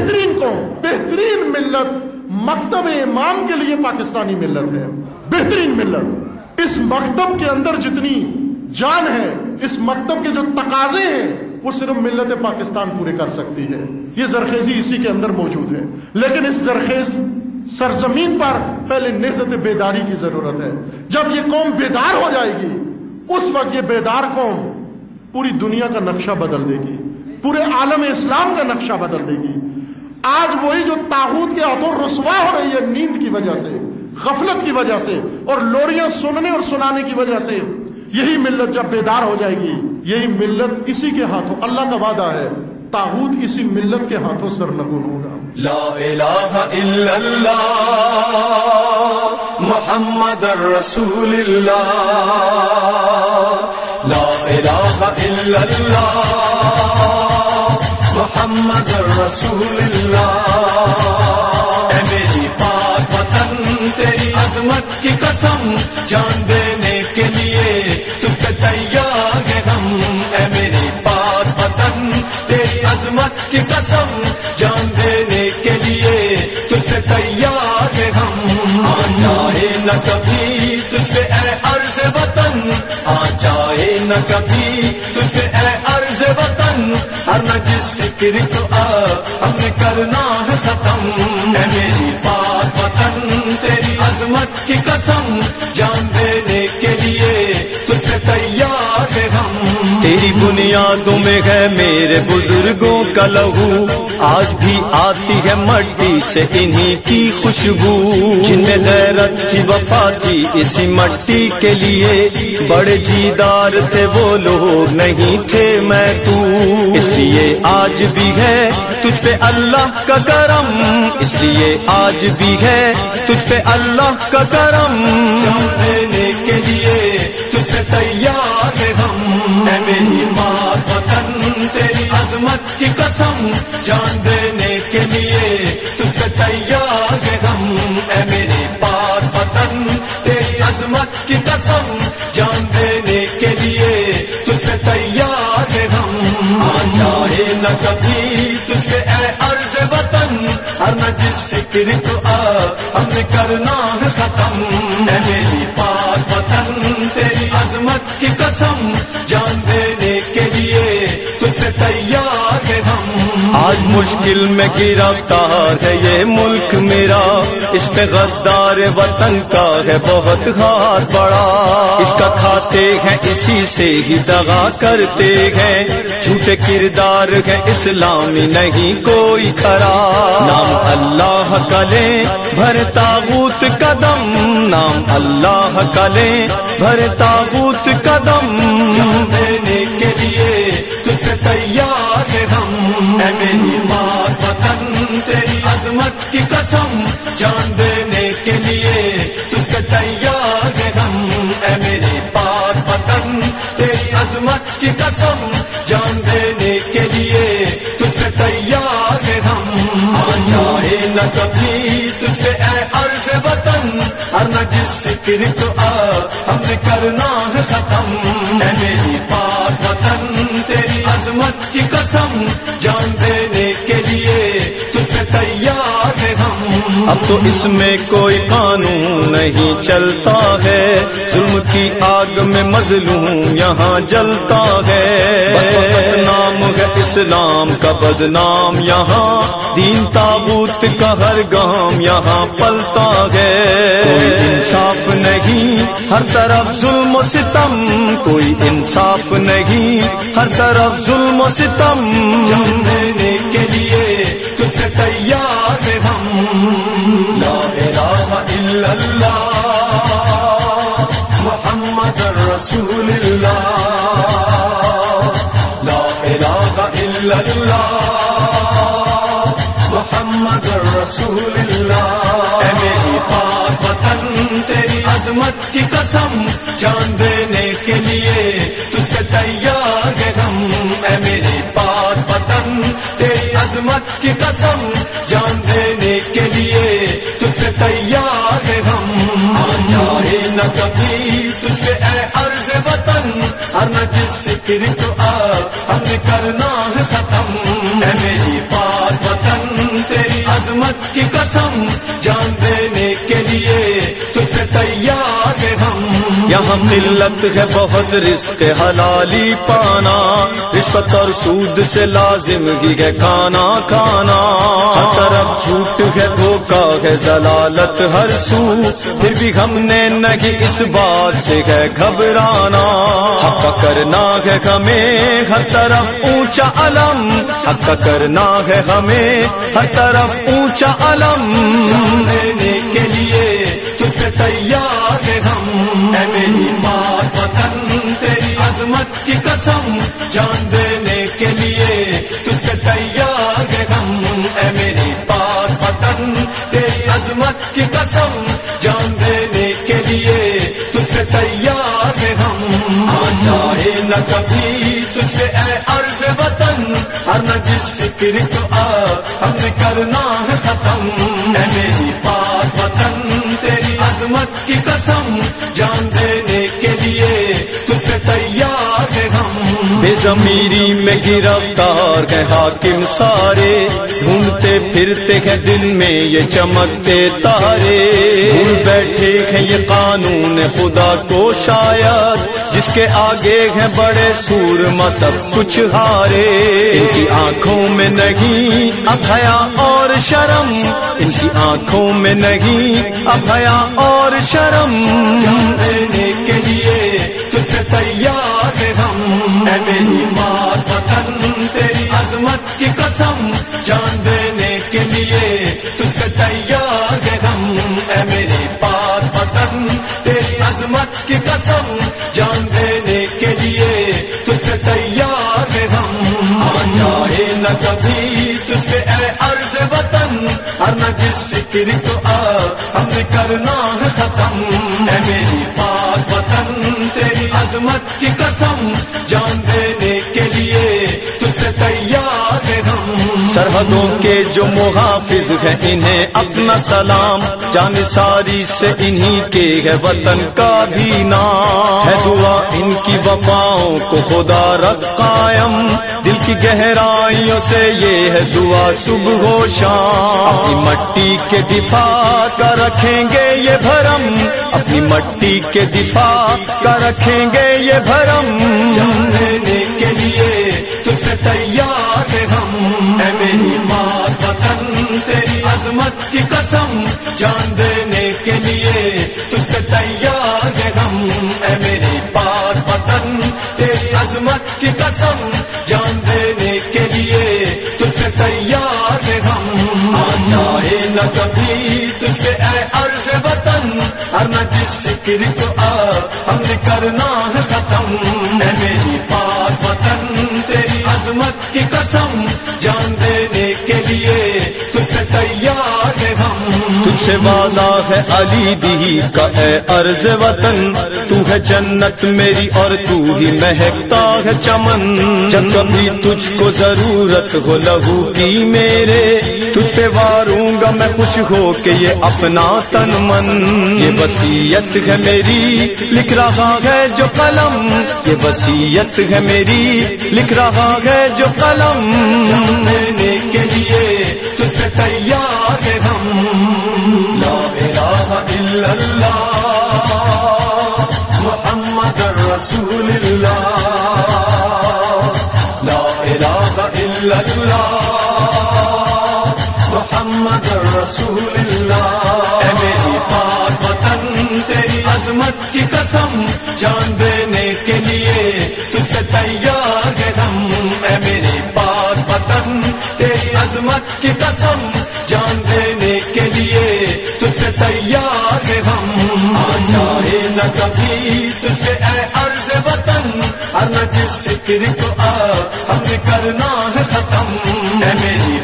بہترین قوم، بہترین ملت، مکتب ایمان کے لیے پاکستانی ملت ہے، بہترین ملت۔ اس مکتب کے اندر جتنی جان ہے، اس مکتب کے جو تقاضے ہیں، وہ صرف ملت پاکستان پورے کر سکتی ہے۔ یہ زرخیزی اسی کے اندر موجود ہے۔ لیکن اس زرخیز سرزمین پر پہلے نزت بیداری کی ضرورت ہے۔ جب یہ قوم بیدار ہو جائے گی، اس وقت یہ بیدار قوم پوری دنیا کا نقشہ بدل دے گی۔ پورے عالم اسلام کا نقشہ بدل دے گی۔ آج وہی جو تاحود کے ہاتھوں رسوا ہو رہی ہے نیند کی وجہ سے، غفلت کی وجہ سے، اور لوریاں سننے اور سنانے کی وجہ سے، یہی ملت جب بیدار ہو جائے گی، یہی ملت اسی کے ہاتھوں، اللہ کا وعدہ ہے تاحود اسی ملت کے ہاتھوں سرنگون ہوگا۔ لا الہ الا اللہ۔ محمد الرسول اللہ. لا الہ الا اللہ. محمد الرسول اللہ. اے میری پاک وطن، تیری عظمت کی قسم، جان نہ کبھی تجھے اے عرض وطن، ہر نہ جس فکر کو آ، ہم نے کرنا ہے ختم۔ تیری بنیادوں میں ہے میرے بزرگوں کا لہو۔ آج بھی آتی ہے مٹی سے انہی کی خوشبو۔ جن میں غیرت کی وفا تھی اسی مٹی کے لیے۔ بڑے جیدار تھے وہ لوگ، نہیں تھے میں تو۔ اس لیے آج بھی ہے تجھ پہ اللہ کا کرم۔ اس لیے آج بھی ہے تجھ پہ اللہ کا کرم۔ دینے کے لیے تیار ہم۔ اے میری ماں، وطن تیری عظمت کی قسم۔ جان دینے کے لیے تجھ سے تیار ہم۔ اے میری پاک وطن تیری عظمت کی قسم۔ جان دینے کے لیے تجھ سے تیار ہم۔ آ جائے نہ کبھی تجھ سے اے عرض وطن۔ ہر نہ جس فکر کو آ ہم نے کرنا ہے ختم۔ اے میری مشکل میں گرفتار ہے یہ ملک میرا۔ اس پہ غزدار وطن کا ہے بہت ہاتھ بڑا۔ اس کا کھاتے ہیں اسی سے ہی دغا کرتے ہیں۔ جھوٹے کردار ہے اسلامی نہیں کوئی کھڑا نام اللہ کا لیں، بھر تاغوت قدم۔ نام اللہ کا لیں، بھر تاغوت قدم۔ اے میری ماں، وطن تیری عظمت کی قسم، جان دینے کے لیے تجھ سے تیار ہے ہم اے میری پاک وطن تیری عظمت کی قسم، جان دینے کے لیے تجھ سے تیار ہے ہم آ ہاں، جائے نہ کبھی تجھ سے اے عرض وطن، ہر نہ جس فکر کو آ، ہم نے کرنا ہے ختم۔ اے میری پاک وطن تیری عظمت کی قسم جان دینے کے لیے اب تو اس میں کوئی قانون نہیں چلتا ہے۔ ظلم کی آگ میں مظلوم یہاں جلتا ہے۔ نام ہے اسلام کا بدنام یہاں۔ دین تابوت کا ہر گام یہاں پلتا ہے۔ کوئی انصاف نہیں، ہر طرف ظلم و ستم۔ کوئی انصاف نہیں، ہر طرف ظلم و ستم۔ جان دینے کے لیے اللہ محمد رسول اللہ لا الہ الا اللہ محمد رسول اللہ اے میری پاک وطن تیری عظمت کی قسم جان دینے کے لیے تجھ سے تیار ہے ہم اے میری پاک وطن تیری عظمت کی قسم جان دینے کے لیے کبھی تجھ پہ اے عرض وطن ہر نہ جس فکر کو آ ہم نے کرنا ہے ختم اے میری پاک وطن تیری عظمت کی قسم جان دینے کے لیے تجھ سے تیار یہاں قلت ہے بہت رزق حلالی پانا، رشوت اور سود سے لازم ہی ہے کھانا کھانا۔ ہر طرف جھوٹ ہے دھوکا ہے ضلالت ہر سو۔ پھر بھی ہم نے نہیں اس بات سے ہے گھبرانا۔ کرنا ہے ہمیں ہر طرف اونچا علم۔ حق کرنا ہے ہمیں ہر طرف اونچا علم۔ کے لیے جان دینے کے لیے تجھ سے تیار ہیں ہم۔ اے میری پاک وطن، تیری عظمت کی قسم۔ جان دینے کے لیے تجھ سے تیار ہیں ہم۔ آ جائے نہ کبھی تجھ سے، اے عرض وطن۔ ہر نہ جس فکر کو آ، ہم نے کرنا ہے ختم۔ اے میری پاک وطن، تیری عظمت کی قسم۔ جان زمیری میں گرفتار ہے حاکم سارے۔ ڈھونڈتے پھرتے ہیں دن میں یہ چمکتے تارے۔ بھول بیٹھے ہیں یہ قانون خدا کو شاید۔ جس کے آگے ہیں بڑے سور سب کچھ ہارے۔ ان کی آنکھوں میں نہیں اب حیا اور شرم۔ ان کی آنکھوں میں نہیں اب حیا اور شرم۔ فکر تو اب ہم نے کرنا ہے ختم۔ اے میری پاک وطن، تیری عظمت کی قسم، جان دینے سرحدوں کے جو محافظ ہیں، انہیں اپنا سلام۔ جان ساری سے انہی کے ہے، وطن کا بھی نام۔ ہے دعا ان کی وفاؤں کو خدا رکھ قائم۔ دل کی گہرائیوں سے یہ ہے دعا صبح و شام۔ اپنی مٹی کے دفاع کا رکھیں گے یہ بھرم۔ اپنی مٹی کے دفاع کا رکھیں گے یہ بھرم۔ جان دینے کے لیے سے تیار ہم۔ اے میری ماں، وطن تیری عظمت کی قسم۔ جان دینے کے لیے تجھ سے تیار ہم۔ اے میری پاک وطن تیری عظمت کی قسم۔ جان دینے کے لیے تجھ سے تیار ہم۔ آ جائے نہ کبھی تجھ سے اے عرض وطن۔ ہر نہ جس فکر کو آ ہم نے کرنا ہے ختم۔ سے وعدہ ہے علی دی کا، اے عرض وطن، تو ہے جنت میری اور تو ہی مہکتا ہے چمن۔ جب کبھی تجھ کو ضرورت ہو لہو کی میرے، تجھ پہ واروں گا میں خوش ہو کے یہ اپنا تن من۔ یہ وسیعت ہے میری، لکھ رہا ہے جو قلم۔ یہ وسیعت ہے میری، لکھ رہا ہے جو قلم۔ ہم نہ کبھی تجھ سے اے عرض وطن، ہر نہ جس فکر کو آ ہمیں کرنا ہے ختم۔ اے میری